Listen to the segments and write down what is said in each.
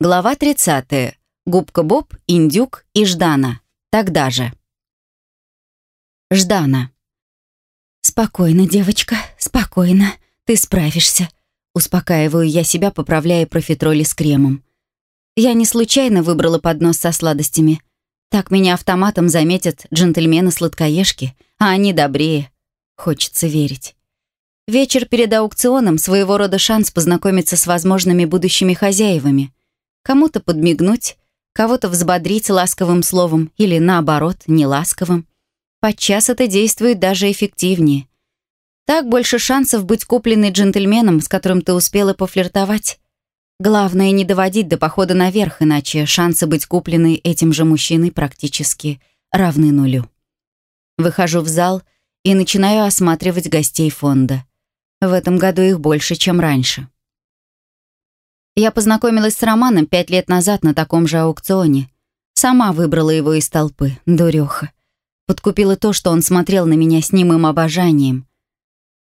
Глава 30. Губка Боб, Индюк и Ждана. Тогда же. Ждана. «Спокойно, девочка, спокойно. Ты справишься». Успокаиваю я себя, поправляя профитроли с кремом. Я не случайно выбрала поднос со сладостями. Так меня автоматом заметят джентльмены-сладкоежки, а они добрее. Хочется верить. Вечер перед аукционом — своего рода шанс познакомиться с возможными будущими хозяевами. Кому-то подмигнуть, кого-то взбодрить ласковым словом или, наоборот, неласковым. Подчас это действует даже эффективнее. Так больше шансов быть купленной джентльменом, с которым ты успела пофлиртовать. Главное не доводить до похода наверх, иначе шансы быть купленной этим же мужчиной практически равны нулю. Выхожу в зал и начинаю осматривать гостей фонда. В этом году их больше, чем раньше. Я познакомилась с Романом пять лет назад на таком же аукционе. Сама выбрала его из толпы, дуреха. Подкупила то, что он смотрел на меня с немым обожанием.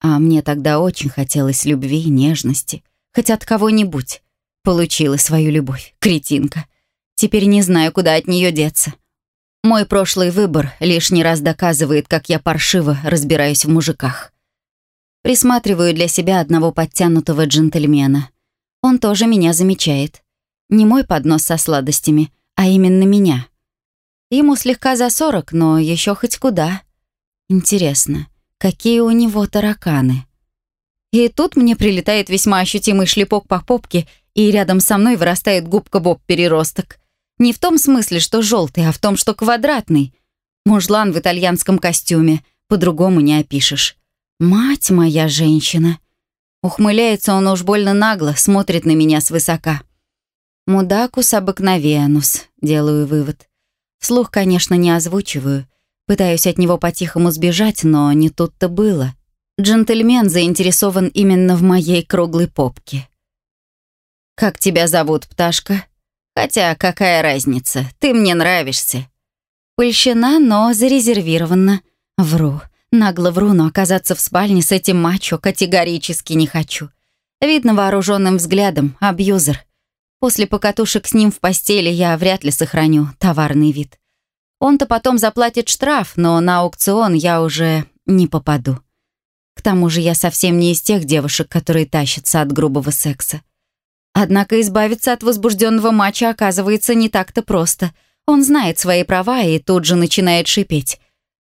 А мне тогда очень хотелось любви, нежности. Хоть от кого-нибудь. Получила свою любовь, кретинка. Теперь не знаю, куда от нее деться. Мой прошлый выбор лишний раз доказывает, как я паршиво разбираюсь в мужиках. Присматриваю для себя одного подтянутого джентльмена. Он тоже меня замечает. Не мой поднос со сладостями, а именно меня. Ему слегка за сорок, но еще хоть куда. Интересно, какие у него тараканы? И тут мне прилетает весьма ощутимый шлепок по попке, и рядом со мной вырастает губка Боб-переросток. Не в том смысле, что желтый, а в том, что квадратный. Мужлан в итальянском костюме, по-другому не опишешь. Мать моя женщина. Ухмыляется он уж больно нагло, смотрит на меня свысока. Мудакус обыкновенус, делаю вывод. Слух, конечно, не озвучиваю. Пытаюсь от него по-тихому сбежать, но не тут-то было. Джентльмен заинтересован именно в моей круглой попке. «Как тебя зовут, пташка?» «Хотя какая разница, ты мне нравишься». Польщена, но зарезервирована. Вру. Нагло вру, но оказаться в спальне с этим мачо категорически не хочу. Видно вооруженным взглядом, абьюзер. После покатушек с ним в постели я вряд ли сохраню товарный вид. Он-то потом заплатит штраф, но на аукцион я уже не попаду. К тому же я совсем не из тех девушек, которые тащатся от грубого секса. Однако избавиться от возбужденного матча оказывается не так-то просто. Он знает свои права и тут же начинает шипеть.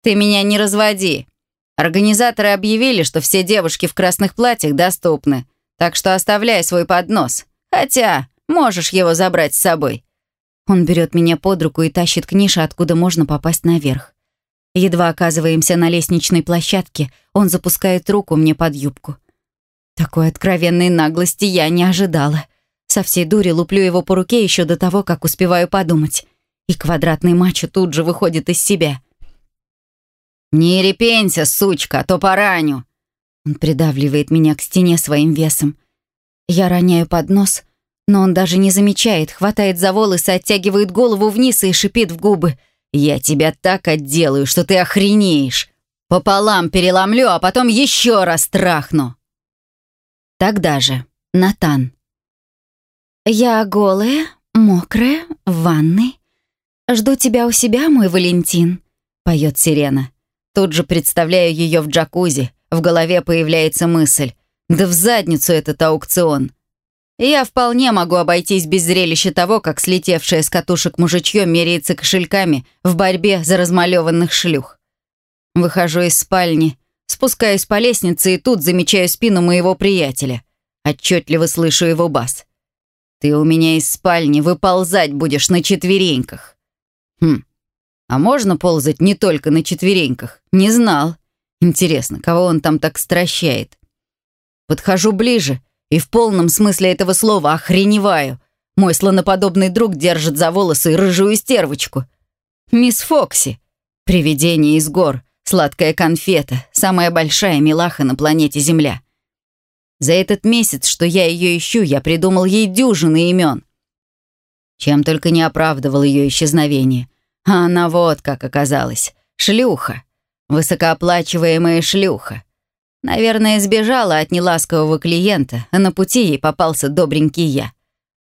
«Ты меня не разводи!» Организаторы объявили, что все девушки в красных платьях доступны, так что оставляй свой поднос. Хотя Можешь его забрать с собой». Он берет меня под руку и тащит к нише, откуда можно попасть наверх. Едва оказываемся на лестничной площадке, он запускает руку мне под юбку. Такой откровенной наглости я не ожидала. Со всей дури луплю его по руке еще до того, как успеваю подумать. И квадратный мачо тут же выходит из себя. «Не репенься, сучка, а то пораню!» Он придавливает меня к стене своим весом. Я роняю поднос, но он даже не замечает, хватает за волосы, оттягивает голову вниз и шипит в губы. «Я тебя так отделаю, что ты охренеешь. Пополам переломлю, а потом еще раз трахну». Тогда же, Натан. «Я голая, мокрая, в ванной. Жду тебя у себя, мой Валентин», — поет сирена. Тут же представляю ее в джакузи. В голове появляется мысль. «Да в задницу этот аукцион!» я вполне могу обойтись без зрелища того, как слетевшая с катушек мужичье меряется кошельками в борьбе за размалеванных шлюх. Выхожу из спальни, спускаюсь по лестнице и тут замечаю спину моего приятеля. Отчетливо слышу его бас. «Ты у меня из спальни выползать будешь на четвереньках». «Хм, а можно ползать не только на четвереньках? Не знал. Интересно, кого он там так стращает?» Подхожу ближе — и в полном смысле этого слова охреневаю. Мой слоноподобный друг держит за волосы рыжую стервочку. Мисс Фокси. Привидение из гор. Сладкая конфета. Самая большая милаха на планете Земля. За этот месяц, что я ее ищу, я придумал ей дюжины имен. Чем только не оправдывал ее исчезновение. А она вот как оказалась. Шлюха. Высокооплачиваемая шлюха. Наверное, сбежала от неласкового клиента, а на пути ей попался добренький я.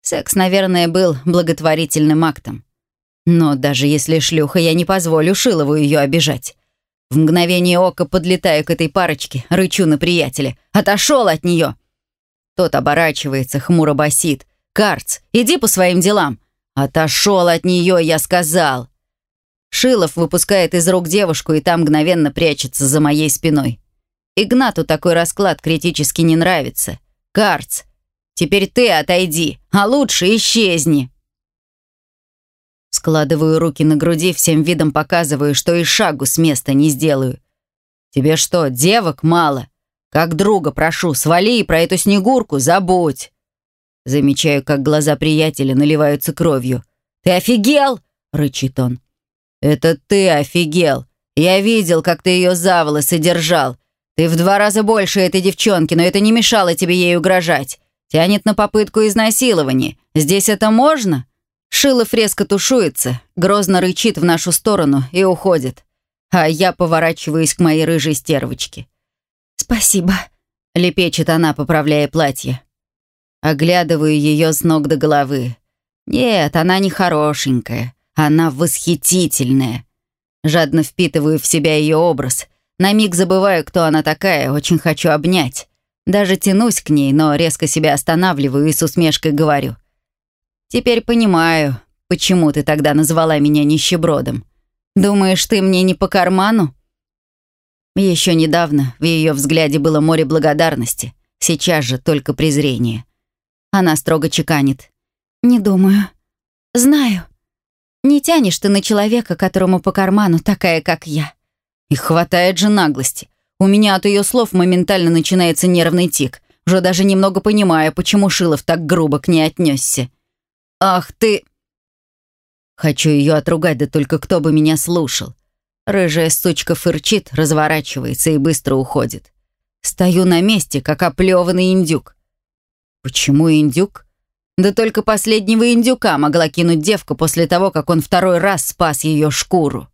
Секс, наверное, был благотворительным актом. Но даже если шлюха, я не позволю Шилову ее обижать. В мгновение ока подлетаю к этой парочке, рычу на приятеля. «Отошел от нее!» Тот оборачивается, хмуро басит. «Карц, иди по своим делам!» «Отошел от нее, я сказал!» Шилов выпускает из рук девушку и там мгновенно прячется за моей спиной. Игнату такой расклад критически не нравится. «Карц, теперь ты отойди, а лучше исчезни!» Складываю руки на груди, всем видом показываю, что и шагу с места не сделаю. «Тебе что, девок мало? Как друга прошу, свали и про эту снегурку забудь!» Замечаю, как глаза приятеля наливаются кровью. «Ты офигел?» — рычит он. «Это ты офигел! Я видел, как ты ее за волосы держал. Ты в два раза больше этой девчонки, но это не мешало тебе ей угрожать. Тянет на попытку изнасилования. Здесь это можно?» Шилов резко тушуется, грозно рычит в нашу сторону и уходит. А я поворачиваюсь к моей рыжей стервочке. «Спасибо», — лепечет она, поправляя платье. Оглядываю ее с ног до головы. Нет, она не хорошенькая, она восхитительная. Жадно впитываю в себя ее образ. На миг забываю, кто она такая, очень хочу обнять. Даже тянусь к ней, но резко себя останавливаю и с усмешкой говорю. Теперь понимаю, почему ты тогда назвала меня нищебродом. Думаешь, ты мне не по карману? Еще недавно в ее взгляде было море благодарности, сейчас же только презрение. Она строго чеканит. «Не думаю. Знаю. Не тянешь ты на человека, которому по карману такая, как я». И хватает же наглости. У меня от ее слов моментально начинается нервный тик. Уже даже немного понимая, почему Шилов так грубо к ней отнесся. «Ах ты...» Хочу ее отругать, да только кто бы меня слушал. Рыжая сучка фырчит, разворачивается и быстро уходит. Стою на месте, как оплеванный индюк. Почему индюк? Да только последнего индюка могла кинуть девка после того, как он второй раз спас ее шкуру.